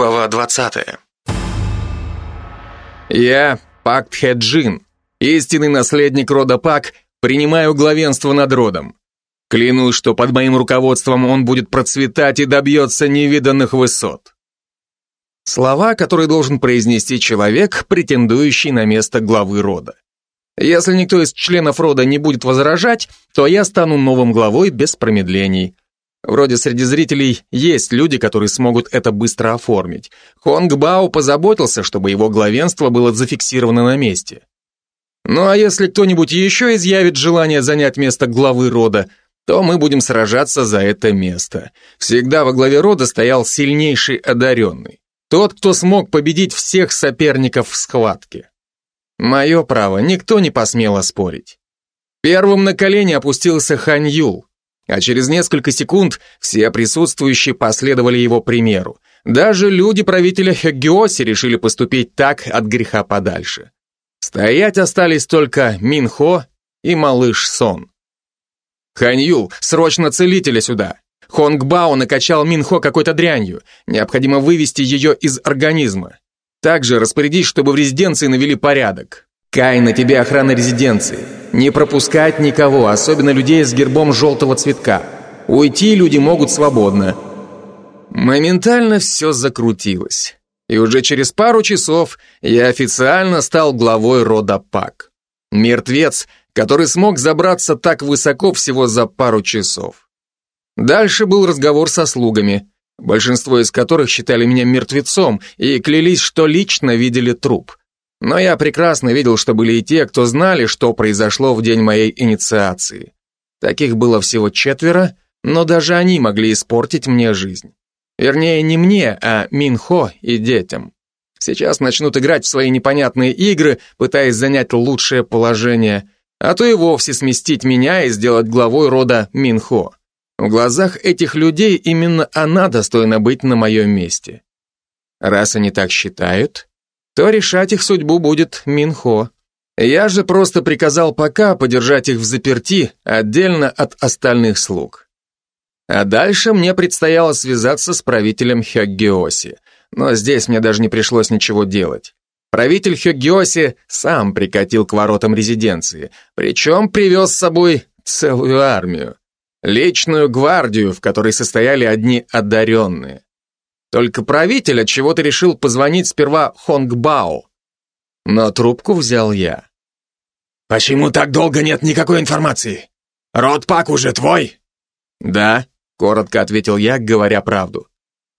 Глава 20. Я, Пак Тхеджин, истинный наследник рода Пак, принимаю главенство над родом. Клянусь, что под моим руководством он будет процветать и добьется невиданных высот. Слова, которые должен произнести человек, претендующий на место главы рода. Если никто из членов рода не будет возражать, то я стану новым главой без промедлений. Вроде среди зрителей есть люди, которые смогут это быстро оформить. Хонг Бао позаботился, чтобы его главенство было зафиксировано на месте. Ну а если кто-нибудь еще изъявит желание занять место главы рода, то мы будем сражаться за это место. Всегда во главе рода стоял сильнейший одаренный. Тот, кто смог победить всех соперников в схватке. Мое право, никто не посмел оспорить. Первым на колени опустился Хань Юл, а через несколько секунд все присутствующие последовали его примеру. Даже люди правителя Хэггиоси решили поступить так от греха подальше. Стоять остались только Минхо и малыш Сон. Ханью, срочно целителя сюда. Хонг Бао накачал Минхо какой-то дрянью. Необходимо вывести ее из организма. Также распорядись, чтобы в резиденции навели порядок. Кай, на тебе охрана резиденции. Не пропускать никого, особенно людей с гербом желтого цветка. Уйти люди могут свободно. Моментально все закрутилось. И уже через пару часов я официально стал главой рода Пак. Мертвец, который смог забраться так высоко всего за пару часов. Дальше был разговор со слугами, большинство из которых считали меня мертвецом и клялись, что лично видели труп. Но я прекрасно видел, что были и те, кто знали, что произошло в день моей инициации. Таких было всего четверо, но даже они могли испортить мне жизнь. Вернее, не мне, а Минхо и детям. Сейчас начнут играть в свои непонятные игры, пытаясь занять лучшее положение, а то и вовсе сместить меня и сделать главой рода Минхо. В глазах этих людей именно она достойна быть на моем месте. Раз они так считают, то решать их судьбу будет Минхо. Я же просто приказал пока подержать их в заперти, отдельно от остальных слуг. А дальше мне предстояло связаться с правителем Хёггиоси, но здесь мне даже не пришлось ничего делать. Правитель Хёггиоси сам прикатил к воротам резиденции, причем привез с собой целую армию. Личную гвардию, в которой состояли одни одаренные. Только правитель от чего-то решил позвонить сперва Хонгбао. Но трубку взял я. «Почему так долго нет никакой информации? Род Пак уже твой?» «Да», — коротко ответил я, говоря правду.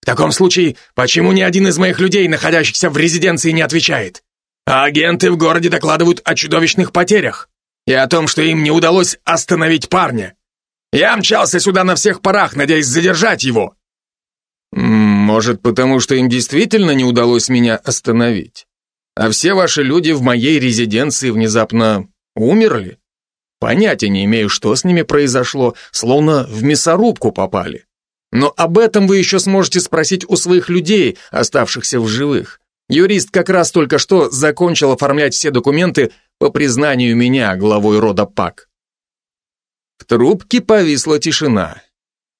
«В таком случае, почему ни один из моих людей, находящихся в резиденции, не отвечает? А агенты в городе докладывают о чудовищных потерях и о том, что им не удалось остановить парня. Я мчался сюда на всех парах, надеясь задержать его. Может, потому что им действительно не удалось меня остановить? А все ваши люди в моей резиденции внезапно умерли? Понятия не имею, что с ними произошло, словно в мясорубку попали. Но об этом вы еще сможете спросить у своих людей, оставшихся в живых. Юрист как раз только что закончил оформлять все документы по признанию меня главой рода ПАК. В трубке повисла тишина.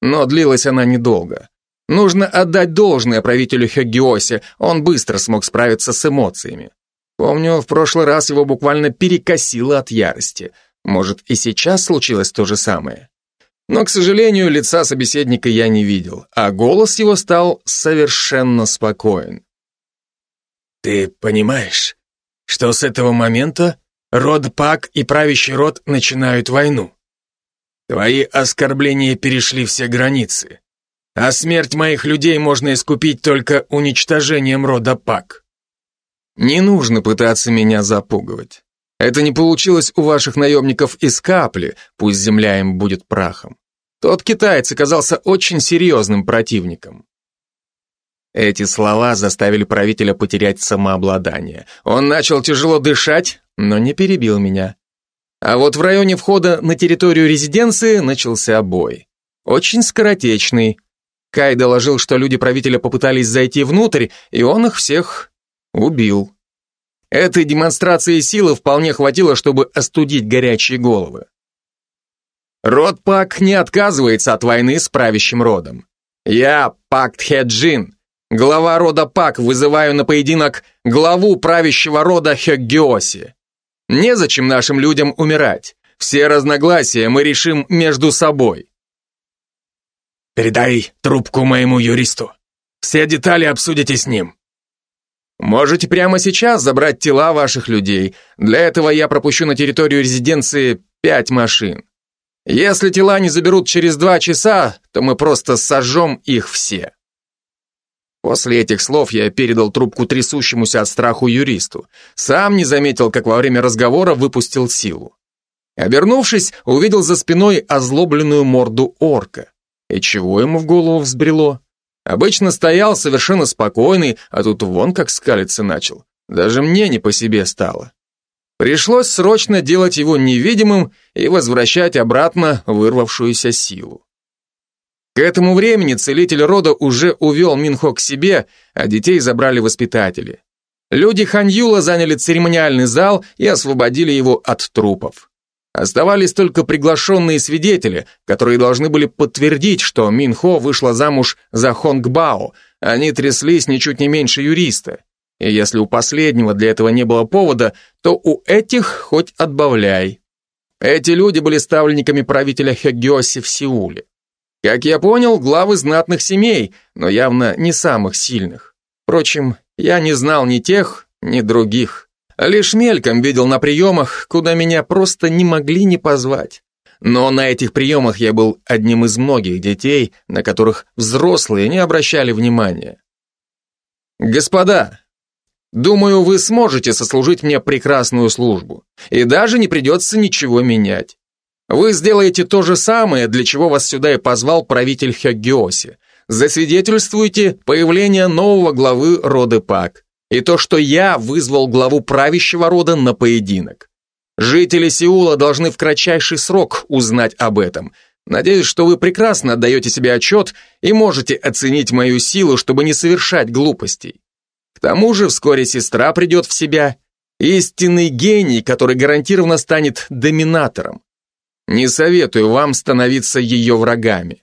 Но длилась она недолго. Нужно отдать должное правителю Хёгиосе, он быстро смог справиться с эмоциями. Помню, в прошлый раз его буквально перекосило от ярости. Может, и сейчас случилось то же самое. Но, к сожалению, лица собеседника я не видел, а голос его стал совершенно спокоен. «Ты понимаешь, что с этого момента род Пак и правящий род начинают войну? Твои оскорбления перешли все границы. А смерть моих людей можно искупить только уничтожением рода Пак. Не нужно пытаться меня запугивать. Это не получилось у ваших наемников из капли, пусть земля им будет прахом. Тот китаец оказался очень серьезным противником. Эти слова заставили правителя потерять самообладание. Он начал тяжело дышать, но не перебил меня. А вот в районе входа на территорию резиденции начался бой. Очень скоротечный, Кай доложил, что люди правителя попытались зайти внутрь, и он их всех убил. Этой демонстрации силы вполне хватило, чтобы остудить горячие головы. Род Пак не отказывается от войны с правящим родом. Я, Пак Тхеджин, глава рода Пак, вызываю на поединок главу правящего рода Хёггиоси. Незачем нашим людям умирать. Все разногласия мы решим между собой. Передай трубку моему юристу. Все детали обсудите с ним. Можете прямо сейчас забрать тела ваших людей. Для этого я пропущу на территорию резиденции пять машин. Если тела не заберут через два часа, то мы просто сожжем их все. После этих слов я передал трубку трясущемуся от страху юристу. Сам не заметил, как во время разговора выпустил силу. Обернувшись, увидел за спиной озлобленную морду орка. И чего ему в голову взбрело? Обычно стоял совершенно спокойный, а тут вон как скалиться начал. Даже мне не по себе стало. Пришлось срочно делать его невидимым и возвращать обратно вырвавшуюся силу. К этому времени целитель рода уже увел Минхо к себе, а детей забрали воспитатели. Люди Ханьюла заняли церемониальный зал и освободили его от трупов. Оставались только приглашенные свидетели, которые должны были подтвердить, что Минхо вышла замуж за Хонгбао. Они тряслись ничуть не меньше юриста. И если у последнего для этого не было повода, то у этих хоть отбавляй. Эти люди были ставленниками правителя Хёгёси в Сеуле. Как я понял, главы знатных семей, но явно не самых сильных. Впрочем, я не знал ни тех, ни других. Лишь мельком видел на приемах, куда меня просто не могли не позвать. Но на этих приемах я был одним из многих детей, на которых взрослые не обращали внимания. Господа, думаю, вы сможете сослужить мне прекрасную службу, и даже не придется ничего менять. Вы сделаете то же самое, для чего вас сюда и позвал правитель Хёггиоси. Засвидетельствуйте появление нового главы рода Пак и то, что я вызвал главу правящего рода на поединок. Жители Сеула должны в кратчайший срок узнать об этом. Надеюсь, что вы прекрасно отдаете себе отчет и можете оценить мою силу, чтобы не совершать глупостей. К тому же вскоре сестра придет в себя, истинный гений, который гарантированно станет доминатором. Не советую вам становиться ее врагами.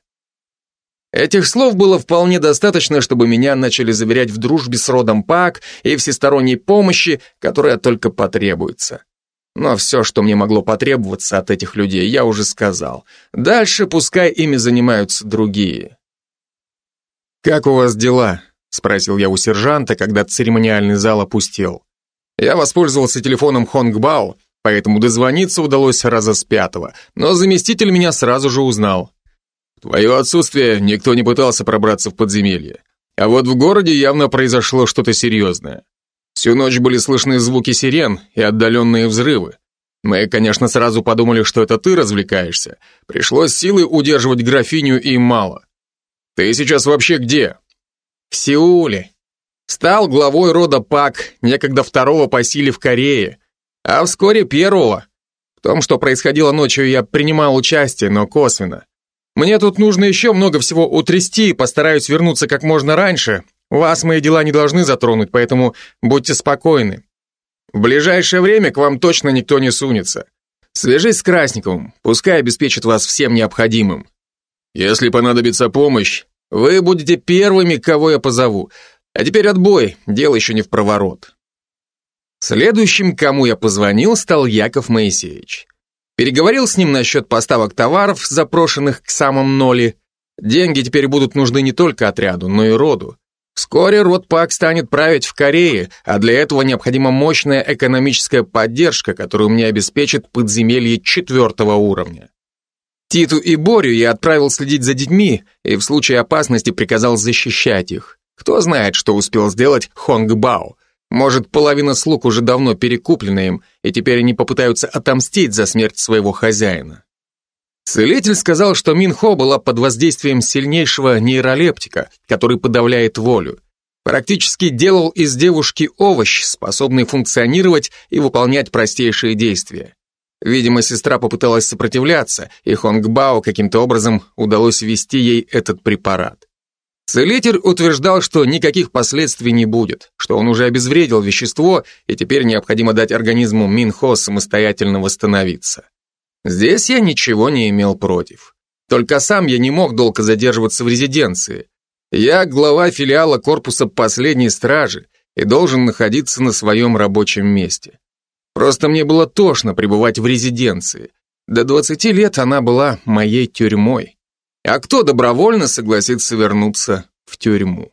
Этих слов было вполне достаточно, чтобы меня начали заверять в дружбе с родом Пак и всесторонней помощи, которая только потребуется. Но все, что мне могло потребоваться от этих людей, я уже сказал. Дальше пускай ими занимаются другие. «Как у вас дела?» — спросил я у сержанта, когда церемониальный зал опустел. Я воспользовался телефоном Хонгбао, поэтому дозвониться удалось раза с пятого, но заместитель меня сразу же узнал твое отсутствие никто не пытался пробраться в подземелье. А вот в городе явно произошло что-то серьезное. Всю ночь были слышны звуки сирен и отдаленные взрывы. Мы, конечно, сразу подумали, что это ты развлекаешься. Пришлось силой удерживать графиню и мало. Ты сейчас вообще где? В Сеуле. Стал главой рода Пак, некогда второго по силе в Корее, а вскоре первого. В том, что происходило ночью, я принимал участие, но косвенно. Мне тут нужно еще много всего утрясти, постараюсь вернуться как можно раньше. Вас мои дела не должны затронуть, поэтому будьте спокойны. В ближайшее время к вам точно никто не сунется. Свяжись с Красниковым, пускай обеспечит вас всем необходимым. Если понадобится помощь, вы будете первыми, кого я позову. А теперь отбой, дело еще не в проворот. Следующим, кому я позвонил, стал Яков Моисеевич. Переговорил с ним насчет поставок товаров, запрошенных к самым ноли. Деньги теперь будут нужны не только отряду, но и роду. Вскоре род Пак станет править в Корее, а для этого необходима мощная экономическая поддержка, которую мне обеспечит подземелье четвертого уровня. Титу и Борю я отправил следить за детьми и в случае опасности приказал защищать их. Кто знает, что успел сделать Хонг Бао. Может, половина слуг уже давно перекуплена им, и теперь они попытаются отомстить за смерть своего хозяина. Целитель сказал, что Минхо была под воздействием сильнейшего нейролептика, который подавляет волю. Практически делал из девушки овощ, способный функционировать и выполнять простейшие действия. Видимо, сестра попыталась сопротивляться, и Хонгбао каким-то образом удалось ввести ей этот препарат. Целитель утверждал, что никаких последствий не будет, что он уже обезвредил вещество, и теперь необходимо дать организму Минхо самостоятельно восстановиться. Здесь я ничего не имел против. Только сам я не мог долго задерживаться в резиденции. Я глава филиала корпуса последней стражи и должен находиться на своем рабочем месте. Просто мне было тошно пребывать в резиденции. До 20 лет она была моей тюрьмой. А кто добровольно согласится вернуться в тюрьму?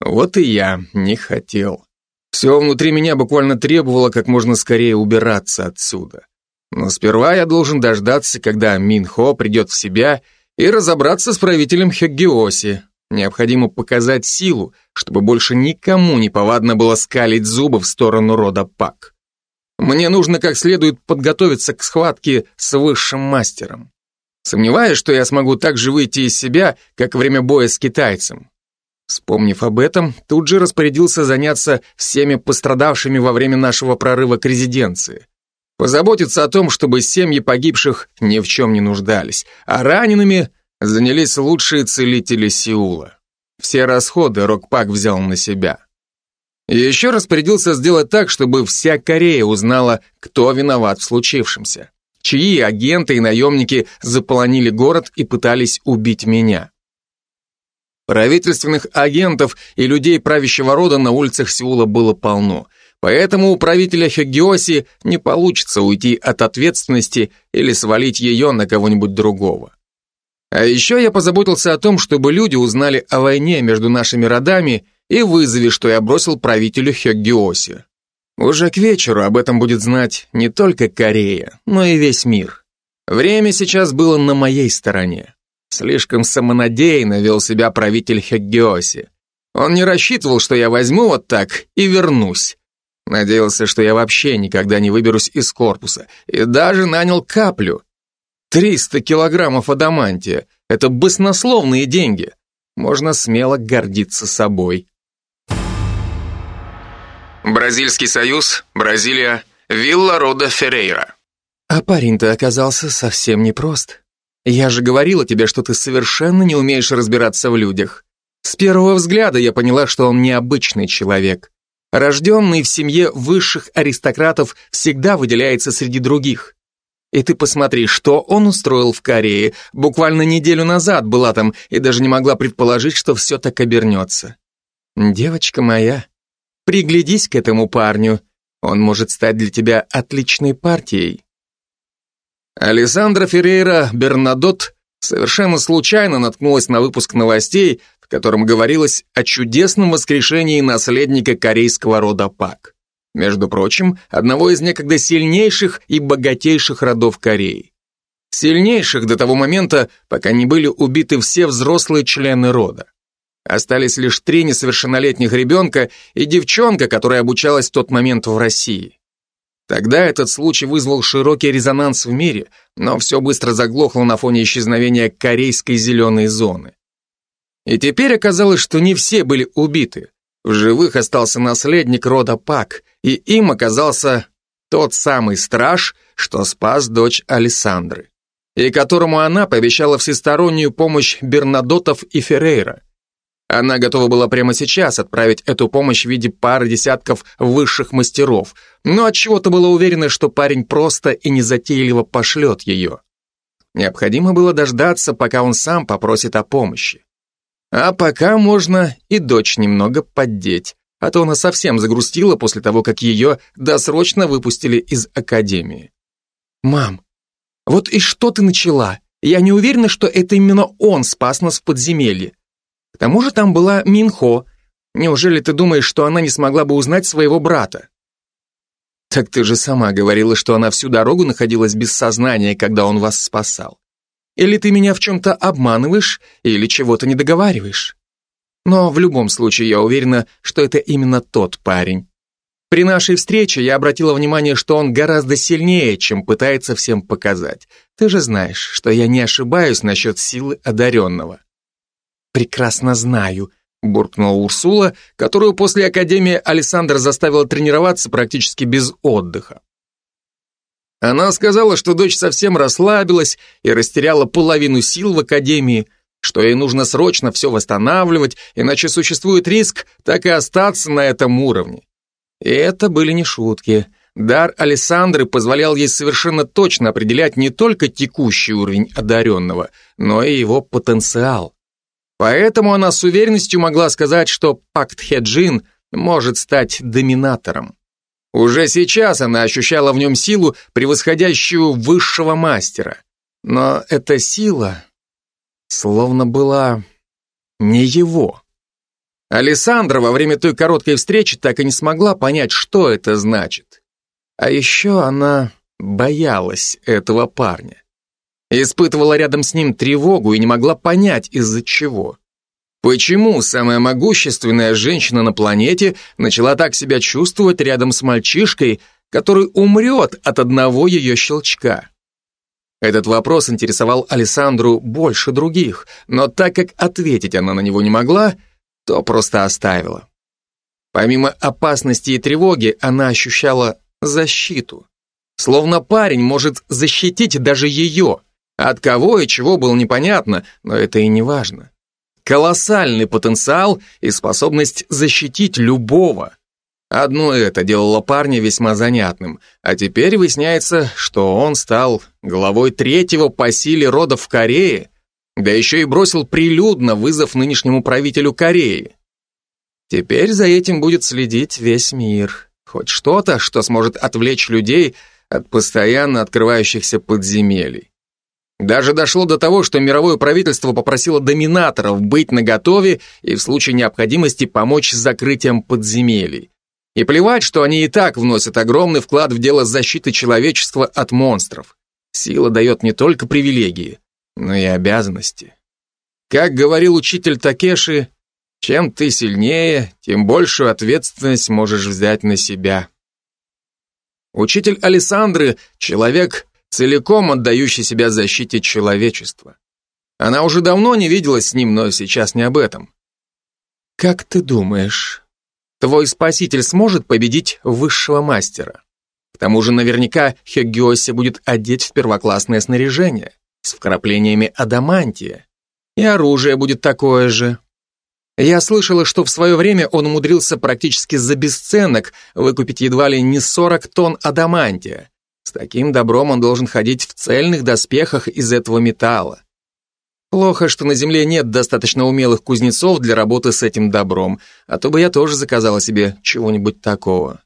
Вот и я не хотел. Все внутри меня буквально требовало как можно скорее убираться отсюда. Но сперва я должен дождаться, когда Минхо придет в себя и разобраться с правителем Хеггиоси. Необходимо показать силу, чтобы больше никому не повадно было скалить зубы в сторону рода Пак. Мне нужно как следует подготовиться к схватке с высшим мастером. Сомневаюсь, что я смогу так же выйти из себя, как во время боя с китайцем. Вспомнив об этом, тут же распорядился заняться всеми пострадавшими во время нашего прорыва к резиденции. Позаботиться о том, чтобы семьи погибших ни в чем не нуждались, а ранеными занялись лучшие целители Сеула. Все расходы Рокпак взял на себя. И еще распорядился сделать так, чтобы вся Корея узнала, кто виноват в случившемся. Чьи агенты и наемники заполонили город и пытались убить меня. Правительственных агентов и людей правящего рода на улицах Сеула было полно, поэтому у правителя Хёгиоси не получится уйти от ответственности или свалить ее на кого-нибудь другого. А еще я позаботился о том, чтобы люди узнали о войне между нашими родами и вызове, что я бросил правителю Хёгиоси. Уже к вечеру об этом будет знать не только Корея, но и весь мир. Время сейчас было на моей стороне. Слишком самонадеянно вел себя правитель Хеггиоси. Он не рассчитывал, что я возьму вот так и вернусь. Надеялся, что я вообще никогда не выберусь из корпуса. И даже нанял каплю. 300 килограммов адамантия. Это баснословные деньги. Можно смело гордиться собой. Бразильский союз, Бразилия, вилла рода Феррейра. А парень-то оказался совсем непрост. Я же говорила тебе, что ты совершенно не умеешь разбираться в людях. С первого взгляда я поняла, что он необычный человек. Рожденный в семье высших аристократов всегда выделяется среди других. И ты посмотри, что он устроил в Корее. Буквально неделю назад была там и даже не могла предположить, что все так обернется. Девочка моя, приглядись к этому парню. Он может стать для тебя отличной партией. Александра Феррейра Бернадот совершенно случайно наткнулась на выпуск новостей, в котором говорилось о чудесном воскрешении наследника корейского рода Пак. Между прочим, одного из некогда сильнейших и богатейших родов Кореи. Сильнейших до того момента, пока не были убиты все взрослые члены рода. Остались лишь три несовершеннолетних ребенка и девчонка, которая обучалась в тот момент в России. Тогда этот случай вызвал широкий резонанс в мире, но все быстро заглохло на фоне исчезновения корейской зеленой зоны. И теперь оказалось, что не все были убиты. В живых остался наследник рода Пак, и им оказался тот самый страж, что спас дочь Александры, и которому она пообещала всестороннюю помощь Бернадотов и Феррейра. Она готова была прямо сейчас отправить эту помощь в виде пары десятков высших мастеров, но от чего то была уверена, что парень просто и незатейливо пошлет ее. Необходимо было дождаться, пока он сам попросит о помощи. А пока можно и дочь немного поддеть, а то она совсем загрустила после того, как ее досрочно выпустили из академии. «Мам, вот и что ты начала? Я не уверена, что это именно он спас нас в подземелье. К тому же там была Минхо. Неужели ты думаешь, что она не смогла бы узнать своего брата? Так ты же сама говорила, что она всю дорогу находилась без сознания, когда он вас спасал. Или ты меня в чем-то обманываешь, или чего-то не договариваешь. Но в любом случае я уверена, что это именно тот парень. При нашей встрече я обратила внимание, что он гораздо сильнее, чем пытается всем показать. Ты же знаешь, что я не ошибаюсь насчет силы одаренного прекрасно знаю», буркнула Урсула, которую после Академии Александр заставила тренироваться практически без отдыха. Она сказала, что дочь совсем расслабилась и растеряла половину сил в Академии, что ей нужно срочно все восстанавливать, иначе существует риск так и остаться на этом уровне. И это были не шутки. Дар Александры позволял ей совершенно точно определять не только текущий уровень одаренного, но и его потенциал. Поэтому она с уверенностью могла сказать, что Пакт Хеджин может стать доминатором. Уже сейчас она ощущала в нем силу, превосходящую высшего мастера. Но эта сила словно была не его. Александра во время той короткой встречи так и не смогла понять, что это значит. А еще она боялась этого парня. Испытывала рядом с ним тревогу и не могла понять, из-за чего. Почему самая могущественная женщина на планете начала так себя чувствовать рядом с мальчишкой, который умрет от одного ее щелчка? Этот вопрос интересовал Александру больше других, но так как ответить она на него не могла, то просто оставила. Помимо опасности и тревоги, она ощущала защиту. Словно парень может защитить даже ее. От кого и чего было непонятно, но это и не важно. Колоссальный потенциал и способность защитить любого. Одно это делало парня весьма занятным, а теперь выясняется, что он стал главой третьего по силе рода в Корее, да еще и бросил прилюдно вызов нынешнему правителю Кореи. Теперь за этим будет следить весь мир. Хоть что-то, что сможет отвлечь людей от постоянно открывающихся подземелий. Даже дошло до того, что мировое правительство попросило доминаторов быть наготове и в случае необходимости помочь с закрытием подземелий. И плевать, что они и так вносят огромный вклад в дело защиты человечества от монстров. Сила дает не только привилегии, но и обязанности. Как говорил учитель Такеши, чем ты сильнее, тем большую ответственность можешь взять на себя. Учитель Александры – человек, целиком отдающий себя защите человечества. Она уже давно не виделась с ним, но сейчас не об этом. Как ты думаешь, твой спаситель сможет победить высшего мастера? К тому же наверняка Хёггиоси будет одеть в первоклассное снаряжение с вкраплениями адамантия. И оружие будет такое же. Я слышала, что в свое время он умудрился практически за бесценок выкупить едва ли не 40 тонн адамантия. Таким добром он должен ходить в цельных доспехах из этого металла. Плохо, что на Земле нет достаточно умелых кузнецов для работы с этим добром, а то бы я тоже заказала себе чего-нибудь такого.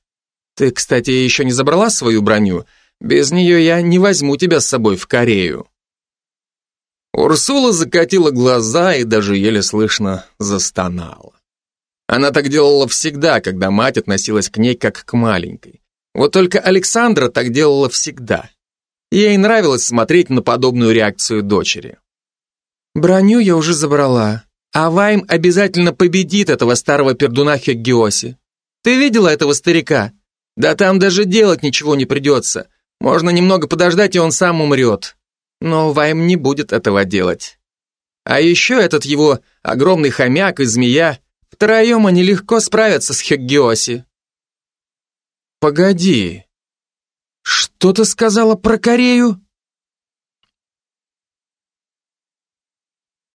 Ты, кстати, еще не забрала свою броню? Без нее я не возьму тебя с собой в Корею. Урсула закатила глаза и даже еле слышно застонала. Она так делала всегда, когда мать относилась к ней как к маленькой. Вот только Александра так делала всегда. Ей нравилось смотреть на подобную реакцию дочери. «Броню я уже забрала, а Вайм обязательно победит этого старого пердуна Хеггиоси. Ты видела этого старика? Да там даже делать ничего не придется. Можно немного подождать, и он сам умрет. Но Вайм не будет этого делать. А еще этот его огромный хомяк и змея, втроем они легко справятся с Хеггиоси. «Погоди, что ты сказала про Корею?»